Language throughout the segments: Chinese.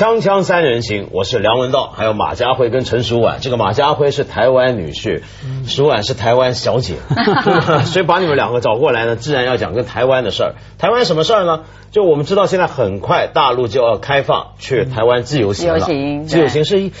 锵锵三人行，我是梁文道，还有马家辉跟陈淑婉。这个马家辉是台湾女婿，淑婉是台湾小姐，所以把你们两个找过来呢，自然要讲跟台湾的事儿。台湾什么事儿呢？就我们知道，现在很快大陆就要开放去台湾自由行了。自由行自由行是一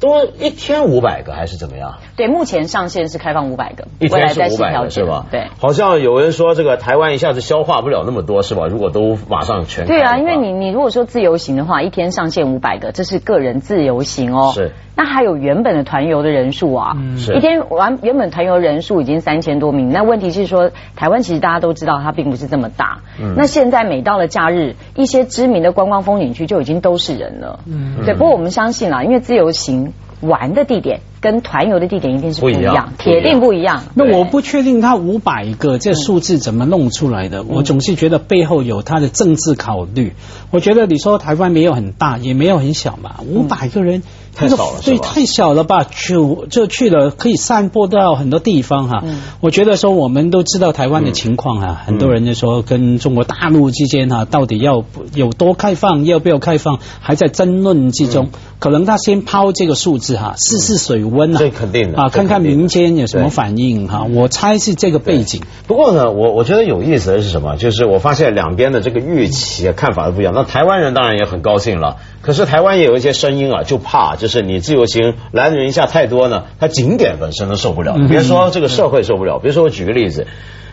多一天五百个还是怎么样？对，目前上限是开放五百个，一天是未来再五百是吧？对。好像有人说这个台湾一下子消化不了那么多是吧？如果都马上全对啊，因为你你如果说自由行的话，一天上限五百个，这是个人自由行哦。是。那还有原本的团游的人数啊，是一天完原本团游人数已经三千多名，那问题是说台湾其实大家都知道它并不是这么大。嗯那现在每到了假日，一些知名的观光风景区就已经都是人了。嗯对，不过我们相信啦，因为自由行玩的地点跟团游的地点一定是不一样样，铁定不一样。那我不确定他五百个这数字怎么弄出来嗯的，我总是觉得背后有他的政治考虑。我觉得你说台湾没有很大，也没有很小嘛，五百个人。太少了对，太小了吧？就就去了，可以散播到很多地方哈。我觉得说，我们都知道台湾的情况哈，很多人就说跟中国大陆之间哈，到底要有多开放，要不要开放，还在争论之中。可能他先抛这个数字哈，试试水温啊，这肯定的啊，看看民间有什么反应哈。我猜是这个背景。不过呢，我我觉得有意思的是什么？就是我发现两边的这个预期啊看法都不一样。那台湾人当然也很高兴了，可是台湾也有一些声音啊，就怕就是你自由行来的人一下太多呢，它景点本身都受不了。嗯别说这个社会受不了，比如说我举个例子。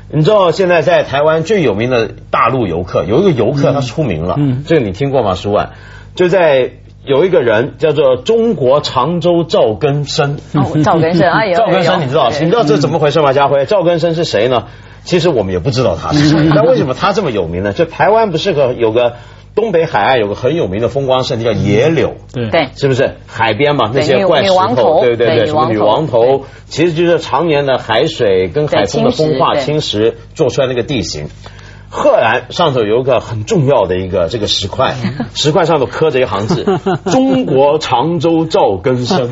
你知道现在在台湾最有名的大陆游客，有一个游客他出名了，嗯这个你听过吗？舒婉就在有一个人叫做中国常州赵根生，哦赵根生，哎呦，赵根生，你知道？你知道这怎么回事吗？家辉，赵根生是谁呢？其实我们也不知道他是谁，但为什么他这么有名呢？就台湾不是个有个东北海岸有个很有名的风光胜地叫野柳。对对是不是海边嘛？那些怪石头对对对，什么女王头，其实就是常年的海水跟海风的风化侵蚀做出来那个地形。赫然上头有一个很重要的一个这个石块，石块上头刻着一行字：“ 中国常州赵根生”，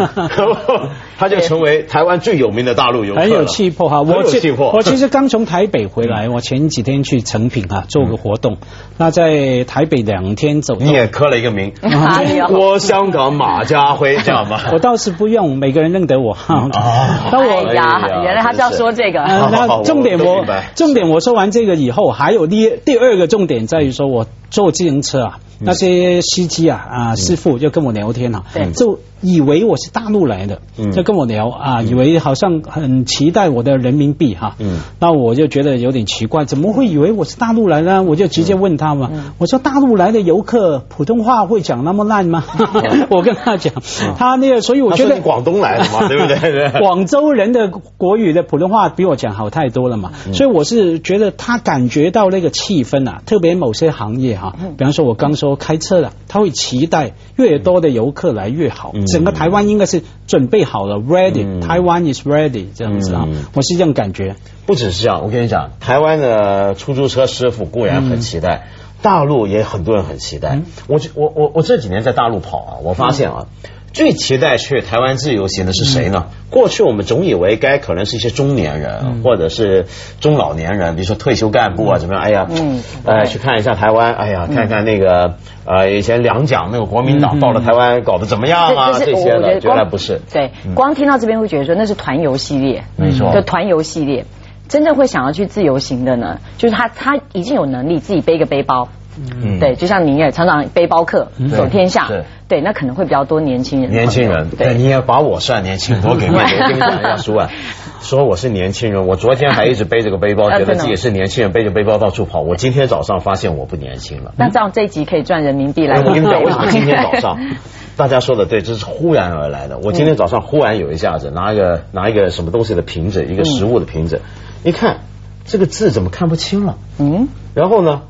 他就成为台湾最有名的大陆游客很有气魄哈！我有我气魄。我其实刚从台北回来，我前几天去成品啊做个活动，那在台北两天走你。也刻了一个名，中国香港马家辉，这样吗？我倒是不用，每个人认得我。哈啊那我哎呀原来他是要说这个。那重点我重点我说完这个以后，还有第第二个重点在于说我坐自行车啊，那些司机啊啊师傅就跟我聊天啊对，就以为我是大陆来的嗯，就跟我聊啊，以为好像很期待我的人民币哈嗯，那我就觉得有点奇怪，怎么会以为我是大陆来呢？我就直接问他嘛，嗯。我说大陆来的游客普通话会讲那么烂吗？我跟他讲，他那个，所以我觉得广东来的嘛，对不对？对？广州人的国语的普通话比我讲好太多了嘛，嗯。所以我是觉得他感觉到那个气氛啊，特别某些行业哈、嗯。比方说我刚说开车的，他会期待越多的游客来越好，嗯。整个台湾应该是准备好了，ready，、嗯。台湾 is ready 这样子啊，嗯。我是这样感觉。不只是这样，我跟你讲，台湾的出租车师傅固然很期待，大陆也很多人很期待。我我我我这几年在大陆跑啊，我发现啊。最期待去台湾自由行的是谁呢？过去我们总以为该可能是一些中年人，或者是中老年人，比如说退休干部啊，怎么样？哎呀，嗯呃，去看一下台湾，哎呀，看看那个呃，以前两蒋那个国民党到了台湾搞得怎么样啊？这这些的，觉得光原来不是。对，光听到这边会觉得说那是团游系列，没错就团游系列。真正会想要去自由行的呢，就是他他已经有能力自己背个背包，嗯对，就像您也常常背包客走天下，对，那可能会比较多年轻人，年轻人，对，你也把我算年轻人，我给面子。我跟你讲一下，舒婉，说我是年轻人，我昨天还一直背着个背包，啊觉得自己是年轻人，背着背包到处跑。我今天早上发现我不年轻了。那这样这一集可以赚人民币来哎我跟你讲，为什么今天早上？大家说的对，这是忽然而来的。我今天早上忽然有一下子拿一个拿一个什么东西的瓶子，一个食物的瓶子，一看这个字怎么看不清了？嗯，然后呢，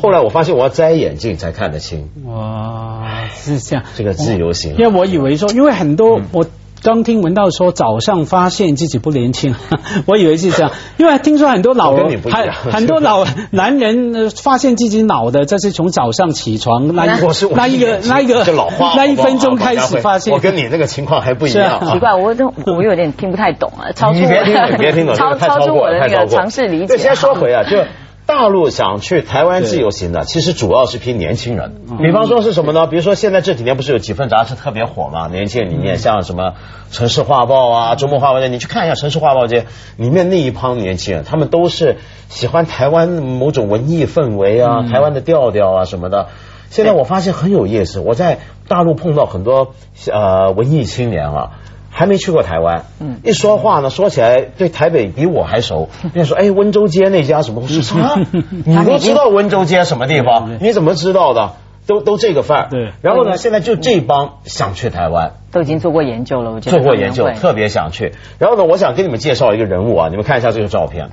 后来我发现我要摘眼镜才看得清哇，是这样。这个自由行。因为我以为说，因为很多、我刚听闻到说早上发现自己不年轻，我以为是这样，因为听说很多老我跟你不一样很很多老 男人呃发现自己老的，这是从早上起床 那一我是我那一个那一个这老话，那一分钟开始发现，我跟你那个情况还不一样奇。怪，我都我有点听不太懂啊，超出你别听别听懂，超超出我的那个尝试理解。对，先说回啊，就大陆想去台湾自由行的，其实主要是批年轻人。比方说是什么呢？比如说现在这几年不是有几份杂志特别火嘛？年轻人里面像什么《城市画报》啊，《周末画报》你去看一下《城市画报》这里面那一帮年轻人，他们都是喜欢台湾某种文艺氛围啊，台湾的调调啊什么的。现在我发现很有意思，我在大陆碰到很多呃文艺青年啊。还没去过台湾，嗯，一说话呢，说起来对台北比我还熟。人家说，哎，温州街那家什么是啥？你都知道温州街什么地方？你怎么知道的？都都这个范儿。对。然后呢，现在就这帮想去台湾，都已经做过研究了，我觉得做过研究，特别想去。然后呢，我想给你们介绍一个人物啊，你们看一下这个照片。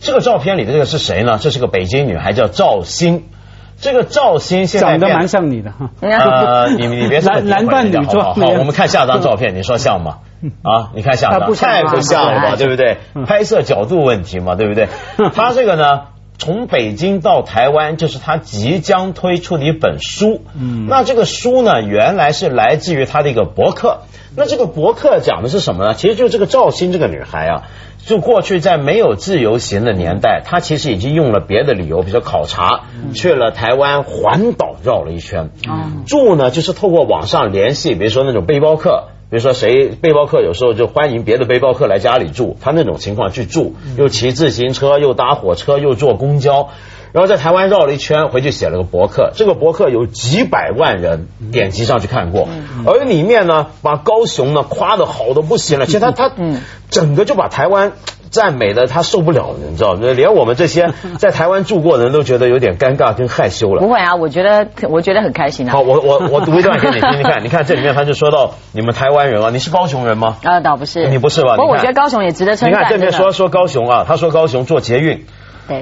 这个照片里的这个是谁呢？这是个北京女孩，叫赵欣。这个赵鑫现在长得蛮像你的哈，呃，你你别男男扮女装，好，我们看下张照片，你说像吗？啊，你看像吗？太不像了吧，对不对？拍摄角度问题嘛，对不对？他这个呢，从北京到台湾，就是他即将推出的一本书。嗯，那这个书呢，原来是来自于他的一个博客。那这个博客讲的是什么呢？其实就是这个赵鑫这个女孩啊。就过去在没有自由行的年代，她其实已经用了别的理由，比如说考察，去了台湾环岛绕了一圈。住呢，就是透过网上联系，比如说那种背包客，比如说谁背包客有时候就欢迎别的背包客来家里住，他那种情况去住，又骑自行车，又搭火车，又坐公交。然后在台湾绕了一圈，回去写了个博客。这个博客有几百万人点击上去看过，而里面呢，把高雄呢夸的好的不行了。其实他他整个就把台湾赞美的他受不了，你知道，连我们这些 在台湾住过的人都觉得有点尴尬跟害羞了。不会啊，我觉得我觉得很开心啊。好，我我我读一段给你听你看。你看这里面他就说到你们台湾人啊，你是高雄人吗？啊，倒不是，你不是吧？不过我觉得高雄也值得称赞。你看这边说说高雄啊，他说高雄做捷运。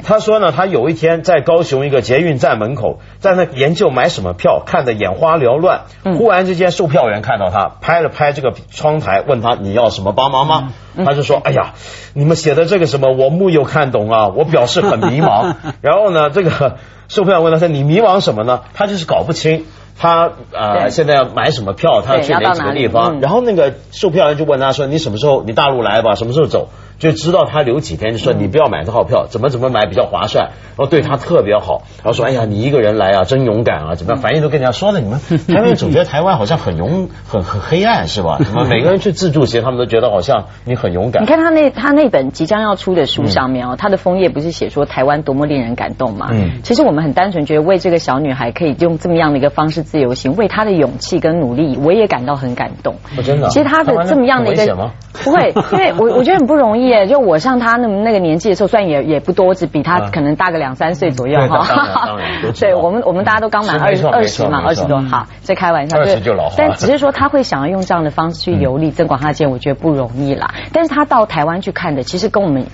他说呢，他有一天在高雄一个捷运站门口，在那研究买什么票，看得眼花缭乱。忽然之间，售票员看到他，拍了拍这个窗台，问他你要什么帮忙吗？他就说：哎呀，你们写的这个什么，我木有看懂啊，我表示很迷茫。然后呢，这个售票员问他说：你迷茫什么呢？他就是搞不清他呃现在要买什么票，他要去哪几个地方。然后那个售票员就问他说：你什么时候？你大陆来吧？什么时候走？就知道他留几天，就说你不要买这号票，怎么怎么买比较划算，然后对他特别好，然后说哎呀你一个人来啊真勇敢啊，怎么样？反应都跟人家说了，你们 台湾总觉得台湾好像很勇很很黑暗是吧？什么每个人去自助实他们都觉得好像你很勇敢。你看他那他那本即将要出的书上面哦，他的枫叶不是写说台湾多么令人感动吗？嗯，其实我们很单纯觉得为这个小女孩可以用这么样的一个方式自由行，为她的勇气跟努力，我也感到很感动。真的，其实他的这么样的一个不会，因为我我觉得很不容易就我像他。那么那个年纪的时候，虽然也也不多，只比他可能大个两三岁左右哈。对，我们我们大家都刚满二二十嘛，二十多，好，这开玩笑。二十就老但只是说他会想要用这样的方式去游历增广他见，我觉得不容易啦。但是他到台湾去看的，其实跟我们。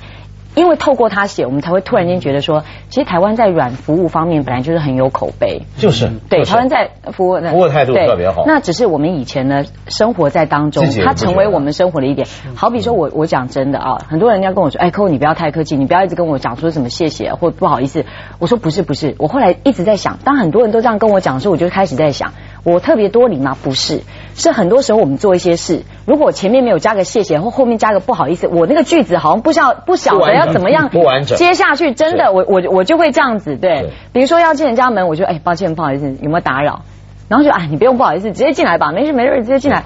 因为透过他写，我们才会突然间觉得说，其实台湾在软服务方面本来就是很有口碑。就是。对，台湾在服务服务态度特别好。那只是我们以前呢，生活在当中，它成为我们生活的一点。好比说我我讲真的啊，很多人家跟我说，哎，客户你不要太客气，你不要一直跟我讲说什么谢谢或不好意思。我说不是不是，我后来一直在想，当很多人都这样跟我讲的时候，我就开始在想。我特别多礼吗？不是，是很多时候我们做一些事，如果前面没有加个谢谢，或后面加个不好意思，我那个句子好像不晓不晓得要怎么样不完整接下去，真的我我我就会这样子对。比如说要进人家门，我就哎抱歉不好意思，有没有打扰？然后就啊你不用不好意思，直接进来吧，没事没事直接进来。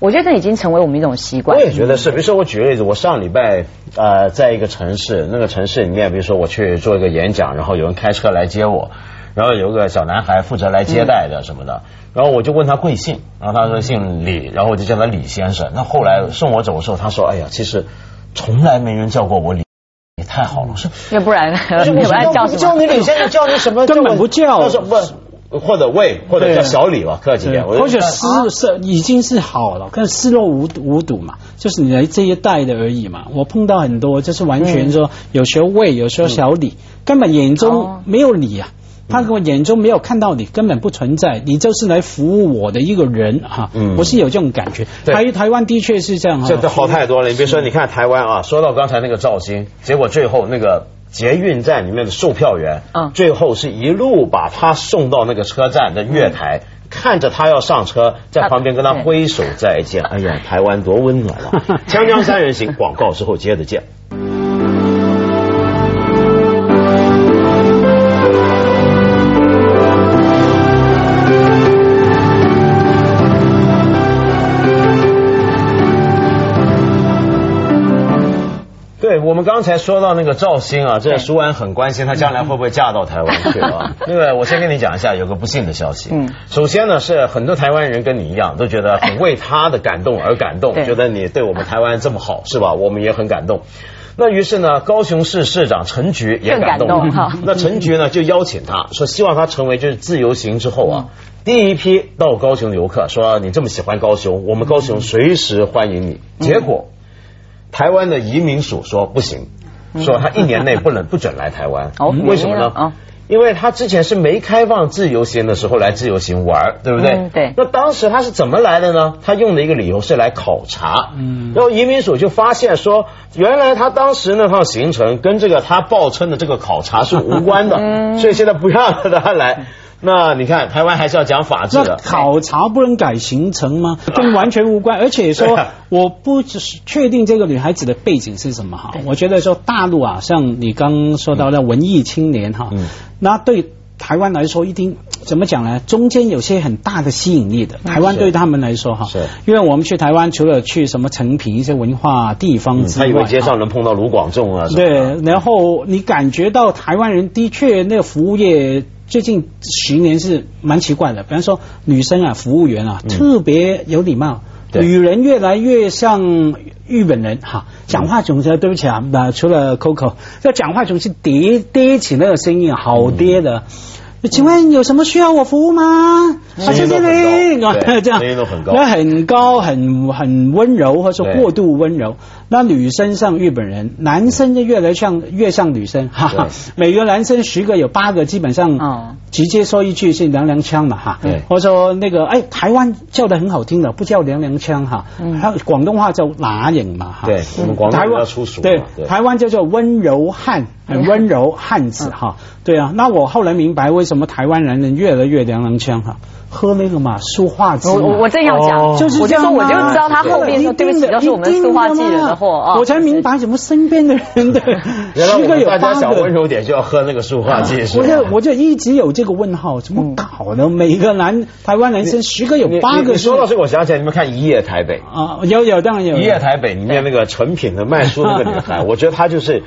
我觉得这已经成为我们一种习惯。我也觉得是，比如说我举个例子，我上礼拜呃在一个城市，那个城市里面，比如说我去做一个演讲，然后有人开车来接我。然后有个小男孩负责来接待的什么的，然后我就问他贵姓，然后他说姓李，然后我就叫他李先生。那后来送我走的时候，他说：“哎呀，其实从来没人叫过我李，也太好了。”我说：“要不然，要不然叫叫你李先生，叫你什么根本不叫。”他说：“不，或者魏，或者叫小李吧，客气点。”或者失是已经是好了，可是失落无无睹嘛，就是你来这一代的而已嘛。我碰到很多，就是完全说有时候魏，有时候小李，根本眼中没有李啊。他跟我眼中没有看到你，根本不存在，你就是来服务我的一个人哈。嗯，我是有这种感觉。台台湾的确是这样。这这好太多了。你别说，你看台湾啊，说到刚才那个赵鑫，结果最后那个捷运站里面的售票员，嗯，最后是一路把他送到那个车站的月台，看着他要上车，在旁边跟他挥手再见。哎呀，台湾多温暖啊！锵锵三人行，广告之后接着见。们刚才说到那个赵鑫啊，这舒安很关心她将来会不会嫁到台湾 去啊？那个我先跟你讲一下，有个不幸的消息。嗯，首先呢是很多台湾人跟你一样都觉得很为他的感动而感动，觉得你对我们台湾这么好是吧？我们也很感动。那于是呢，高雄市市长陈菊也感动了。那陈菊呢就邀请他说，希望他成为就是自由行之后啊第一批到高雄的游客，说你这么喜欢高雄，我们高雄随时欢迎你。结果。台湾的移民署说不行，说他一年内不能不准来台湾。为什么呢？因为他之前是没开放自由行的时候来自由行玩，对不对？对。那当时他是怎么来的呢？他用的一个理由是来考察。嗯。然后移民署就发现说，原来他当时那趟行程跟这个他报称的这个考察是无关的，所以现在不让他来。那你看，台湾还是要讲法治的。考察不能改行程吗？跟完全无关。而且说，我不只是确定这个女孩子的背景是什么哈。我觉得说大陆啊，像你刚说到的文艺青年哈，那对台湾来说一定怎么讲呢？中间有些很大的吸引力的。台湾对他们来说哈，是因为我们去台湾除了去什么成品一些文化地方之外，他以为街上能碰到卢广仲啊。对，然后你感觉到台湾人的确那个服务业。最近十年是蛮奇怪的，比方说女生啊，服务员啊，特别有礼貌，女人越来越像日本人哈，讲话总是对不起啊，那除了 Coco，这讲话总是嗲嗲起那个声音，好嗲的。请问有什么需要我服务吗？啊谢谢你，这样声音都很高，那很高，很很温柔，或者说过度温柔。那女生像日本人，男生就越来像越像女生。哈哈，每个男生十个有八个基本上直接说一句是娘娘腔嘛哈。对，或者说那个哎，台湾叫的很好听的，不叫娘娘腔哈。嗯。还有广东话叫拿影嘛哈。对，我们广东话粗俗。对，台湾叫做温柔汉，很温柔汉子哈。对啊，那我后来明白为什么台湾男人越来越娘娘腔哈。喝那个嘛塑化剂，我我正要讲，就是我就说我就知道他后面说对不起，都是我们塑化剂惹的祸啊！我才明白怎么身边的人的 十个有八个，大家想温柔点就要喝那个塑化剂。我就我就一直有这个问号，怎么搞的？每个男台湾男生十个有八个。说到这个，我想起来，你们看《一夜台北》啊，有有当然有《一夜台北》里面那个成品的卖书那个女孩，我觉得她就是。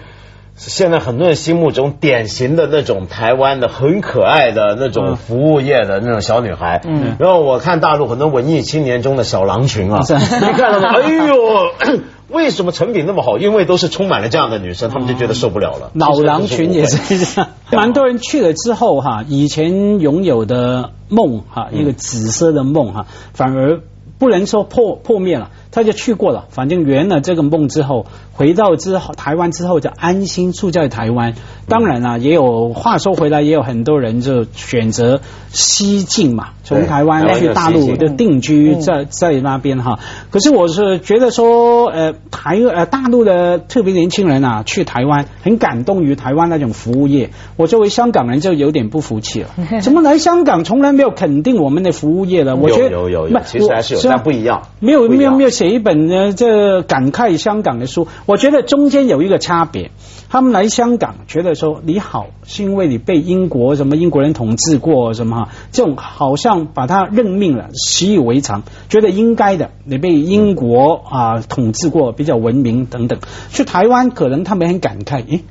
现在很多人心目中典型的那种台湾的很可爱的那种服务业的那种小女孩，嗯，然后我看大陆很多文艺青年中的小狼群啊，你看到吗？哎呦，为什么成品那么好？因为都是充满了这样的女生，他们就觉得受不了了。老狼群也是蛮多人去了之后哈，以前拥有的梦哈，一个紫色的梦哈，反而不能说破破灭了。他就去过了，反正圆了这个梦之后，回到之后台湾之后就安心住在台湾。当然了，也有话说回来，也有很多人就选择西进嘛，从台湾去大陆就定居在在那边哈。可是我是觉得说，呃，台呃大陆的特别年轻人啊，去台湾很感动于台湾那种服务业。我作为香港人就有点不服气了，怎么来香港从来没有肯定我们的服务业的？我觉得有有有，其实还是有，但不一样，没有没有没有。写一本呢，这感慨香港的书，我觉得中间有一个差别。他们来香港，觉得说你好，是因为你被英国什么英国人统治过什么哈，这种好像把他任命了，习以为常，觉得应该的。你被英国啊统治过，比较文明等等。去台湾，可能他们很感慨，诶。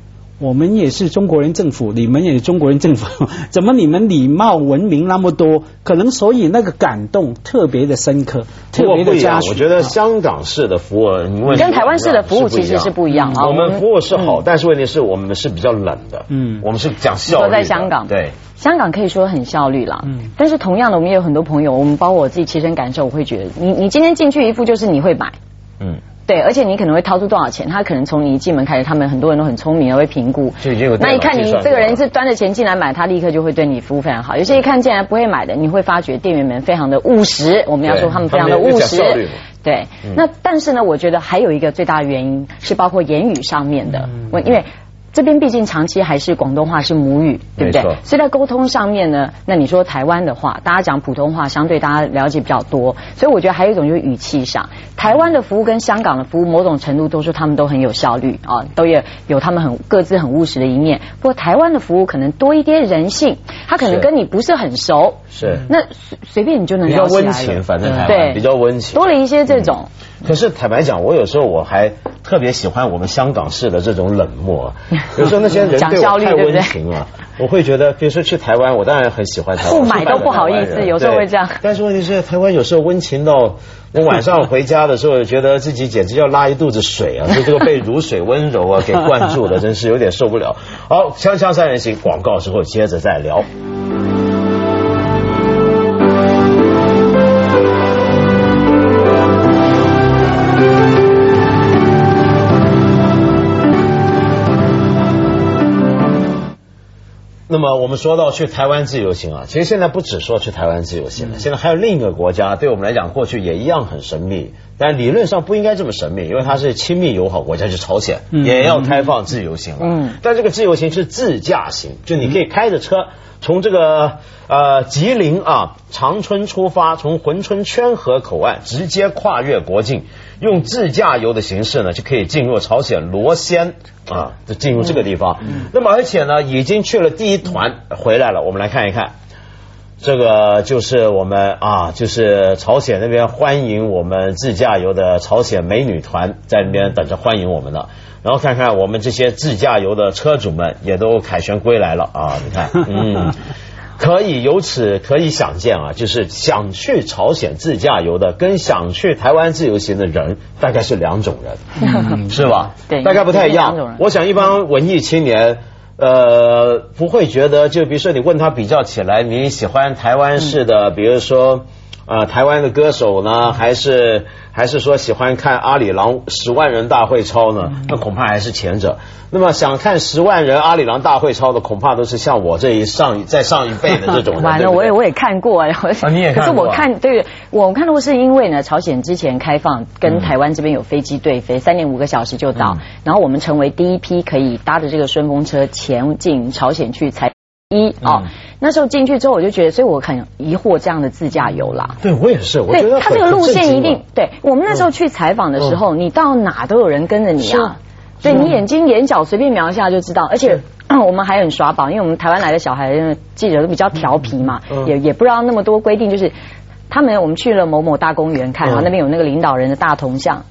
我们也是中国人政府，你们也是中国人政府，怎么你们礼貌文明那么多？可能所以那个感动特别的深刻，特别的加我觉得香港式的服务，跟台湾式的服务其实是不一样啊。我们服务是好，但是问题是我们是比较冷的。嗯，我们是讲效率。在香港，对香港可以说很效率了。嗯，但是同样的，我们也有很多朋友，我们包括我自己亲身感受，我会觉得，你你今天进去一副就是你会买。嗯。对，而且你可能会掏出多少钱？他可能从你一进门开始，他们很多人都很聪明，会评估。那一看你这个人是端着钱进来买，他立刻就会对你服务非常好。有些一看进来不会买的，你会发觉店员们非常的务实。我们要说他们非常的务实。对，那但是呢，我觉得还有一个最大的原因是包括言语上面的，我因为。这边毕竟长期还是广东话是母语，对不对？所以在沟通上面呢，那你说台湾的话，大家讲普通话，相对大家了解比较多。所以我觉得还有一种就是语气上，台湾的服务跟香港的服务，某种程度都是他们都很有效率啊，都有有他们很各自很务实的一面。不过台湾的服务可能多一点人性，他可能跟你不是很熟，是那随随便你就能比较温情，反正台湾比较温情，多了一些这种。可是坦白讲，我有时候我还。特别喜欢我们香港式的这种冷漠。有时候那些人对我太温情了，我会觉得，比如说去台湾，我当然很喜欢台湾，不买都不好意思，有时候会这样。但是问题是，台湾有时候温情到我晚上回家的时候，觉得自己简直要拉一肚子水啊！就这个被如水温柔啊给灌注的，真是有点受不了。好，锵锵三人行，广告之后接着再聊。么我们说到去台湾自由行啊，其实现在不只说去台湾自由行了，现在还有另一个国家，对我们来讲过去也一样很神秘，但理论上不应该这么神秘，因为它是亲密友好国家，是朝鲜，也要开放自由行了。嗯，但这个自由行是自驾行，就你可以开着车。从这个呃吉林啊长春出发，从珲春圈河口岸直接跨越国境，用自驾游的形式呢，就可以进入朝鲜罗先啊，就进入这个地方。那么而且呢，已经去了第一团回来了。我们来看一看，这个就是我们啊，就是朝鲜那边欢迎我们自驾游的朝鲜美女团在那边等着欢迎我们的。然后看看我们这些自驾游的车主们也都凯旋归来了啊！你看，嗯，可以由此可以想见啊，就是想去朝鲜自驾游的，跟想去台湾自由行的人大概是两种人，是吧？对，大概不太一样。我想一般文艺青年，呃，不会觉得，就比如说你问他比较起来，你喜欢台湾式的，比如说。啊，台湾的歌手呢，还是还是说喜欢看阿里郎十万人大会超呢？那恐怕还是前者。那么想看十万人阿里郎大会超的，恐怕都是像我这一上 再上一辈的这种。完了，我也我也看过 啊，你也看过。可是我看对，我看到是因为呢，朝鲜之前开放跟台湾这边有飞机对飞，三点五个小时就到，然后我们成为第一批可以搭着这个顺风车前进朝鲜去才。一啊，那时候进去之后我就觉得，所以我很疑惑这样的自驾游啦。对我也是，我觉得他这个路线一定对。我们那时候去采访的时候，你到哪都有人跟着你啊，对你眼睛眼角随便瞄一下就知道。而且 我们还很耍宝，因为我们台湾来的小孩记者都比较调皮嘛，也也不知道那么多规定，就是他们我们去了某某大公园看，然后那边有那个领导人的大铜像。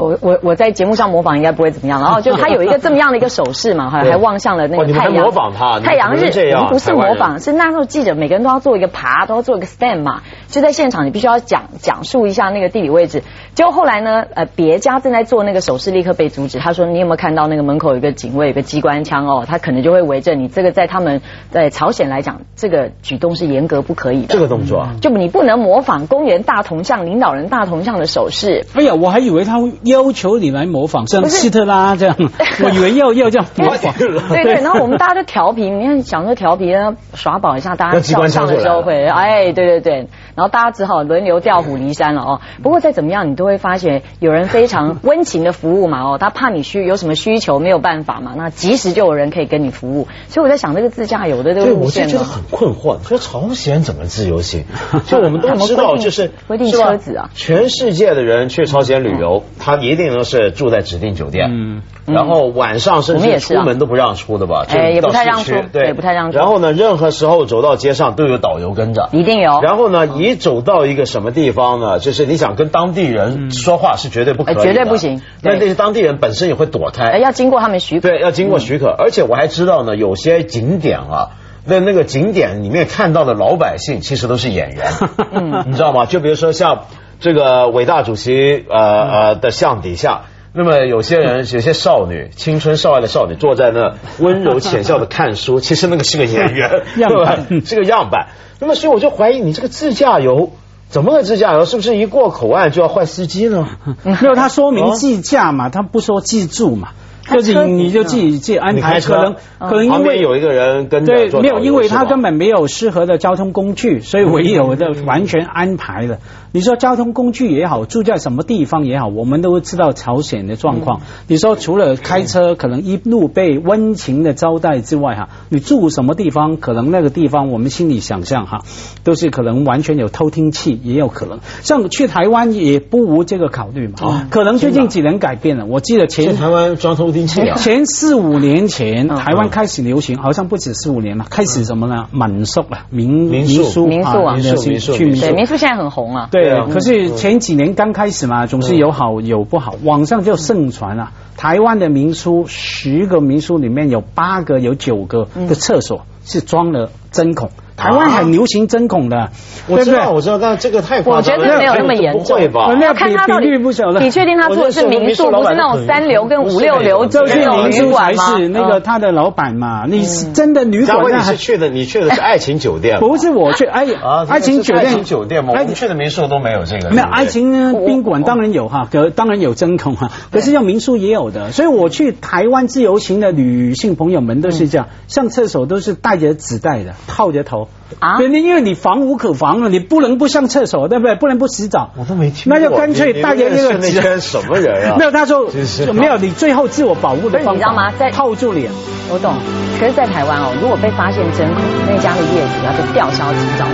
我我我在节目上模仿应该不会怎么样，然后 就他有一个这么样的一个手势嘛，还还望向了那个太阳。模仿他，太阳日不是模仿，是那时候记者每个人都要做一个爬，都要做一个 stand 嘛，就在现场你必须要讲讲述一下那个地理位置。结果后来呢，呃，别家正在做那个手势，立刻被阻止。他说：“你有没有看到那个门口有一个警卫，有个机关枪哦？他可能就会围着你。这个在他们在朝鲜来讲，这个举动是严格不可以的。这个动作就你不能模仿公园大铜像、领导人大铜像的手势。哎呀，我还以为他要求你来模仿，像希特拉这样。我以为要要这样模仿。对对，然后我们大家就调皮，你看想说调皮耍宝一下，大家笑上的时候会哎，对对对，然后大家只好轮流调虎离山了哦。不过再怎么样，你都会发现有人非常温情的服务嘛哦，他怕你需有什么需求没有办法嘛，那及时就有人可以跟你服务。所以我在想，这个自驾游的这个路线，我就觉得很困惑。说朝鲜怎么自由行？就我们都知道，就是规定车子啊，全世界的人去朝鲜旅游，他一定都是住在指定酒店。嗯。然后晚上甚至出门都不让出的吧？哎，也不太让出，对，不太让出。然后呢，任何时候走到街上都有导游跟着，一定有。然后呢，一走到一个什么地方呢？就是你想跟当地人说话是绝对不可以，绝对不行。那那些当地人本身也会躲开，要经过他们许可。对，要经过许可。而且我还知道呢，有些景点啊，那那个景点里面看到的老百姓其实都是演员，嗯，你知道吗？就比如说像这个伟大主席呃呃的像底下。那么有些人，有些少女，青春少爱的少女，坐在那温柔浅笑的看书，其实那个是个演员，对吧？是个样板。那么所以我就怀疑你这个自驾游，怎么个自驾游？是不是一过口岸就要换司机呢？没有，他说明自驾嘛，他不说自助嘛。就是你就自己自己安排，可能可能因为有一个人跟对没有，因为他根本没有适合的交通工具，所以唯有的完全安排了。你说交通工具也好，住在什么地方也好，我们都知道朝鲜的状况。你说除了开车可能一路被温情的招待之外，哈，你住什么地方，可能那个地方我们心里想象哈，都是可能完全有偷听器，也有可能。像去台湾也不无这个考虑嘛，可能最近几年改变了。我记得前台湾装偷听。前。四五年前，台湾开始流行，好像不止四五年了，开始什么呢？民宿啊，民民宿。民宿啊，民宿民宿去民宿，对民宿现在很红啊。对，可是前几年刚开始嘛，总是有好有不好，网上就盛传啊，台湾的民宿十个民宿里面有八个有九个的厕所是装了针孔。台湾很流行针孔的，我知道，我知道，但这个太我觉得没有那么严重吧？要看他到底不晓得。你确定他住的是民宿，不是那种三流跟五六流这是民宿还是那个他的老板嘛？你是真的旅馆？你是去的？你去的是爱情酒店？不是我去，哎，爱情酒店，爱情酒店吗？我们去的民宿都没有这个。没有爱情宾馆当然有哈，可当然有针孔哈，可是要民宿也有的。所以我去台湾自由行的女性朋友们都是这样，上厕所都是带着纸袋的，套着头啊。因为你防无可防了，你不能不上厕所，对不对？不能不洗澡。我都没听。那就干脆大家那个那些什么人啊？没有，他说没有。你最后自我保护的方法，你知道吗？在套住脸。我懂。可是，在台湾哦，如果被发现针孔，那家的业主要被吊销执照的。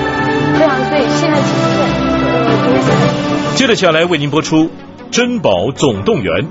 对啊，所以现在其实，接着下来为您播出《珍宝总动员》。